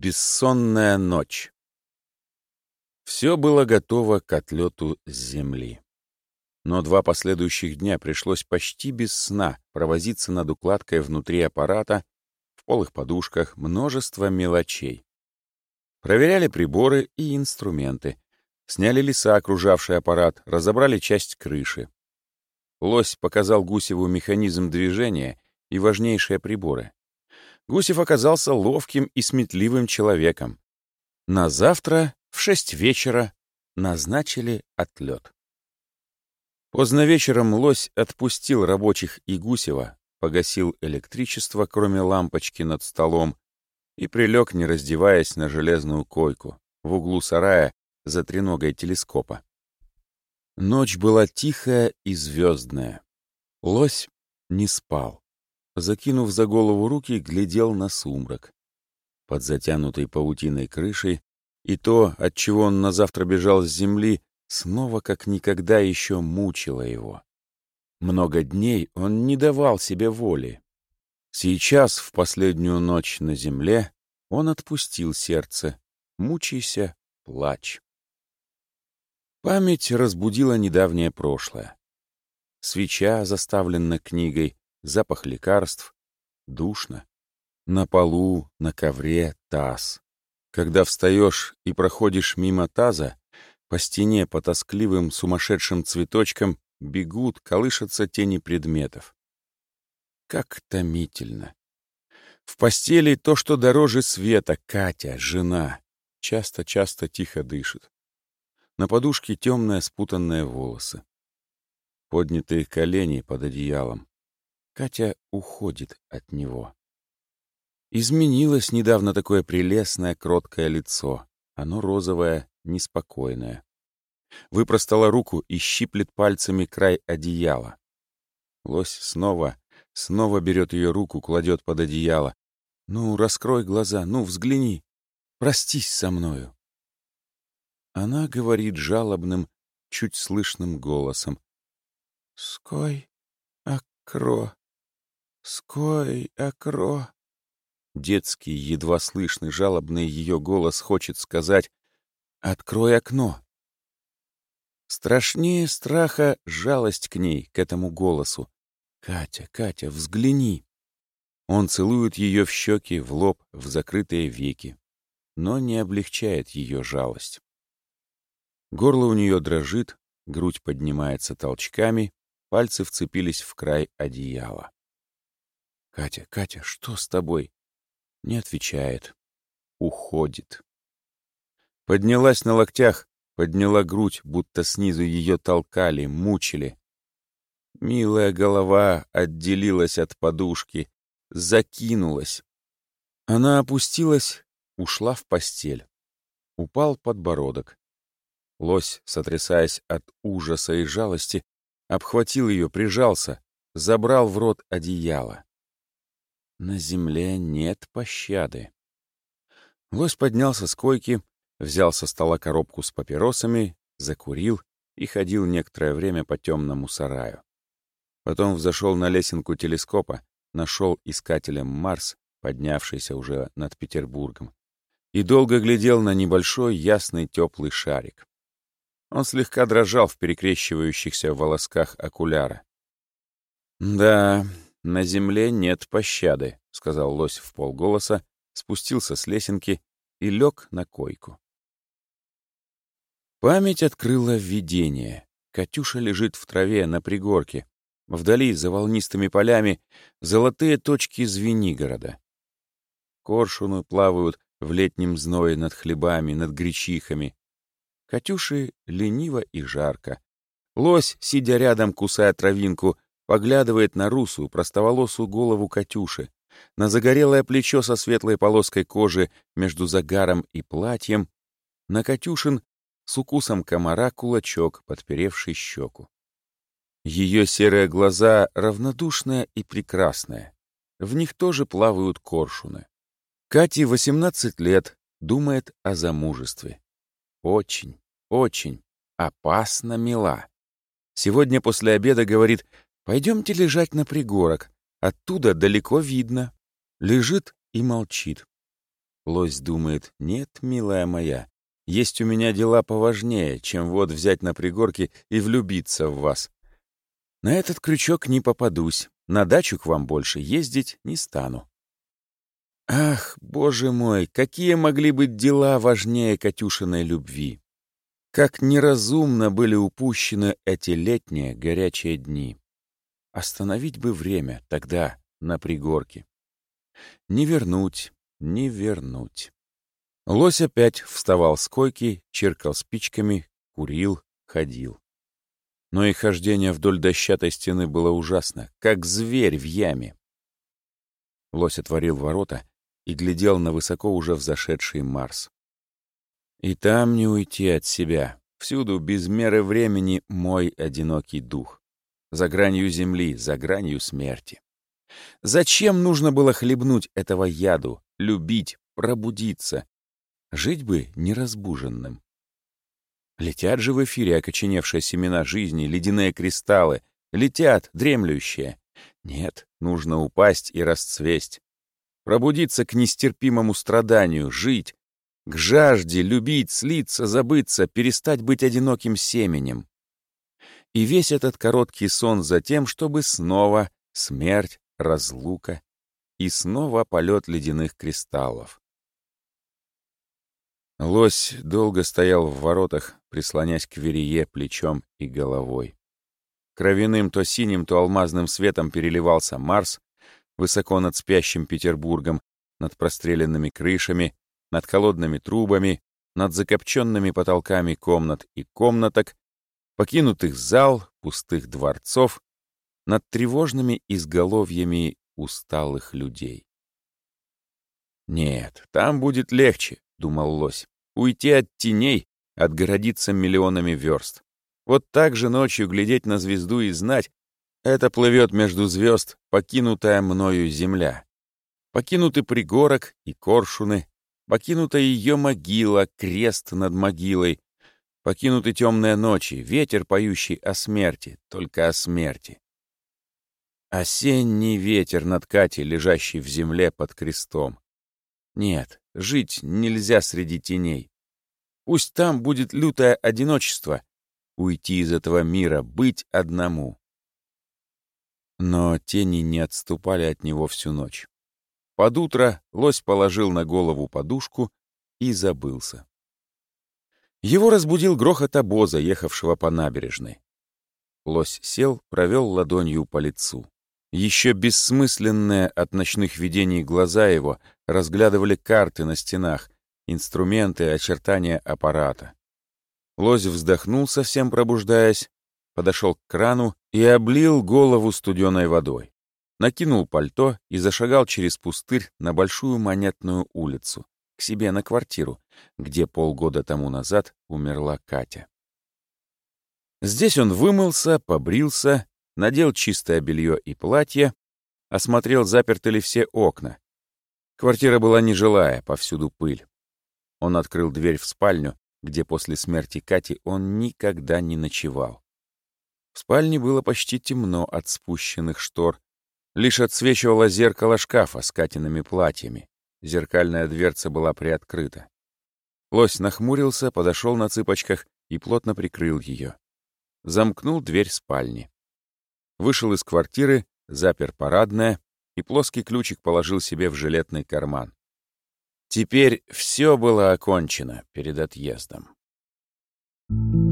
Бессонная ночь. Все было готово к отлету с земли. Но два последующих дня пришлось почти без сна провозиться над укладкой внутри аппарата, в полых подушках, множество мелочей. Проверяли приборы и инструменты, сняли леса, окружавший аппарат, разобрали часть крыши. Лось показал Гусеву механизм движения и важнейшие приборы. Гусев оказался ловким и сметливым человеком. На завтра в шесть вечера назначили отлет. Поздно вечером лось отпустил рабочих и Гусева, погасил электричество, кроме лампочки над столом, и прилег, не раздеваясь, на железную койку в углу сарая за треногой телескопа. Ночь была тихая и звездная. Лось не спал закинув за голову руки, глядел на сумрак. Под затянутой паутиной крышей и то, от чего он на завтра бежал с земли, снова как никогда еще мучило его. Много дней он не давал себе воли. Сейчас, в последнюю ночь на земле, он отпустил сердце. Мучайся, плачь. Память разбудила недавнее прошлое. Свеча, заставленная книгой, запах лекарств, душно. На полу, на ковре таз. Когда встаешь и проходишь мимо таза, по стене по тоскливым сумасшедшим цветочкам бегут, колышутся тени предметов. Как томительно. В постели то, что дороже света, Катя, жена, часто-часто тихо дышит. На подушке темные спутанные волосы. Поднятые колени под одеялом. Катя уходит от него. Изменилось недавно такое прелестное, кроткое лицо. Оно розовое, неспокойное. Выпростала руку и щиплет пальцами край одеяла. Лось снова, снова берет ее руку, кладет под одеяло. «Ну, раскрой глаза, ну, взгляни. Простись со мною». Она говорит жалобным, чуть слышным голосом. «Ской, акро, «Ской, Акро!» Детский, едва слышный, жалобный ее голос хочет сказать «Открой окно!» Страшнее страха жалость к ней, к этому голосу. «Катя, Катя, взгляни!» Он целует ее в щеки, в лоб, в закрытые веки, но не облегчает ее жалость. Горло у нее дрожит, грудь поднимается толчками, пальцы вцепились в край одеяла. «Катя, Катя, что с тобой?» Не отвечает. Уходит. Поднялась на локтях, подняла грудь, будто снизу ее толкали, мучили. Милая голова отделилась от подушки, закинулась. Она опустилась, ушла в постель. Упал подбородок. Лось, сотрясаясь от ужаса и жалости, обхватил ее, прижался, забрал в рот одеяло. На земле нет пощады. Лось поднялся с койки, взял со стола коробку с папиросами, закурил и ходил некоторое время по темному сараю. Потом взошел на лесенку телескопа, нашел искателем Марс, поднявшийся уже над Петербургом, и долго глядел на небольшой ясный теплый шарик. Он слегка дрожал в перекрещивающихся волосках окуляра. Да, «На земле нет пощады», — сказал лось в полголоса, спустился с лесенки и лег на койку. Память открыла видение. Катюша лежит в траве на пригорке. Вдали, за волнистыми полями, золотые точки Звенигорода. Коршуны плавают в летнем зное над хлебами, над гречихами. Катюши лениво и жарко. Лось, сидя рядом, кусая травинку, поглядывает на русую, простоволосую голову Катюши, на загорелое плечо со светлой полоской кожи между загаром и платьем, на Катюшин с укусом комара кулачок, подперевший щеку. Ее серые глаза равнодушные и прекрасные. В них тоже плавают коршуны. Кате 18 лет, думает о замужестве. Очень, очень опасно мила. Сегодня после обеда говорит, Пойдемте лежать на пригорок. Оттуда далеко видно. Лежит и молчит. Лось думает, нет, милая моя, есть у меня дела поважнее, чем вот взять на пригорке и влюбиться в вас. На этот крючок не попадусь, на дачу к вам больше ездить не стану. Ах, боже мой, какие могли быть дела важнее Катюшиной любви! Как неразумно были упущены эти летние горячие дни. Остановить бы время тогда на пригорке. Не вернуть, не вернуть. Лось опять вставал с койки, чиркал спичками, курил, ходил. Но и хождение вдоль дощатой стены было ужасно, как зверь в яме. Лось отворил ворота и глядел на высоко уже взошедший Марс. И там не уйти от себя, всюду без меры времени мой одинокий дух. За гранью земли, за гранью смерти. Зачем нужно было хлебнуть этого яду, любить, пробудиться? Жить бы неразбуженным. Летят же в эфире окоченевшие семена жизни, ледяные кристаллы. Летят, дремлющие. Нет, нужно упасть и расцвесть. Пробудиться к нестерпимому страданию, жить. К жажде, любить, слиться, забыться, перестать быть одиноким семенем. И весь этот короткий сон за тем, чтобы снова смерть, разлука и снова полет ледяных кристаллов. Лось долго стоял в воротах, прислонясь к верее плечом и головой. Кровяным то синим, то алмазным светом переливался Марс, высоко над спящим Петербургом, над простреленными крышами, над холодными трубами, над закопченными потолками комнат и комнаток, покинутых зал, пустых дворцов, над тревожными изголовьями усталых людей. «Нет, там будет легче», — думал лось, — «уйти от теней, отгородиться миллионами верст. Вот так же ночью глядеть на звезду и знать, это плывет между звезд покинутая мною земля. Покинуты пригорок и коршуны, покинута ее могила, крест над могилой, покинуты темные ночи, ветер, поющий о смерти, только о смерти. Осенний ветер над Катей, лежащий в земле под крестом. Нет, жить нельзя среди теней. Пусть там будет лютое одиночество. Уйти из этого мира, быть одному. Но тени не отступали от него всю ночь. Под утро лось положил на голову подушку и забылся. Его разбудил грохот обоза, ехавшего по набережной. Лось сел, провел ладонью по лицу. Еще бессмысленные от ночных видений глаза его разглядывали карты на стенах, инструменты, очертания аппарата. Лось вздохнул, совсем пробуждаясь, подошел к крану и облил голову студеной водой. Накинул пальто и зашагал через пустырь на Большую Монетную улицу, к себе на квартиру, где полгода тому назад умерла Катя. Здесь он вымылся, побрился надел чистое белье и платье, осмотрел, заперты ли все окна. Квартира была нежилая, повсюду пыль. Он открыл дверь в спальню, где после смерти Кати он никогда не ночевал. В спальне было почти темно от спущенных штор. Лишь отсвечивало зеркало шкафа с Катиными платьями. Зеркальная дверца была приоткрыта. Лось нахмурился, подошел на цыпочках и плотно прикрыл ее. Замкнул дверь спальни вышел из квартиры, запер парадное и плоский ключик положил себе в жилетный карман. Теперь все было окончено перед отъездом. Thank you.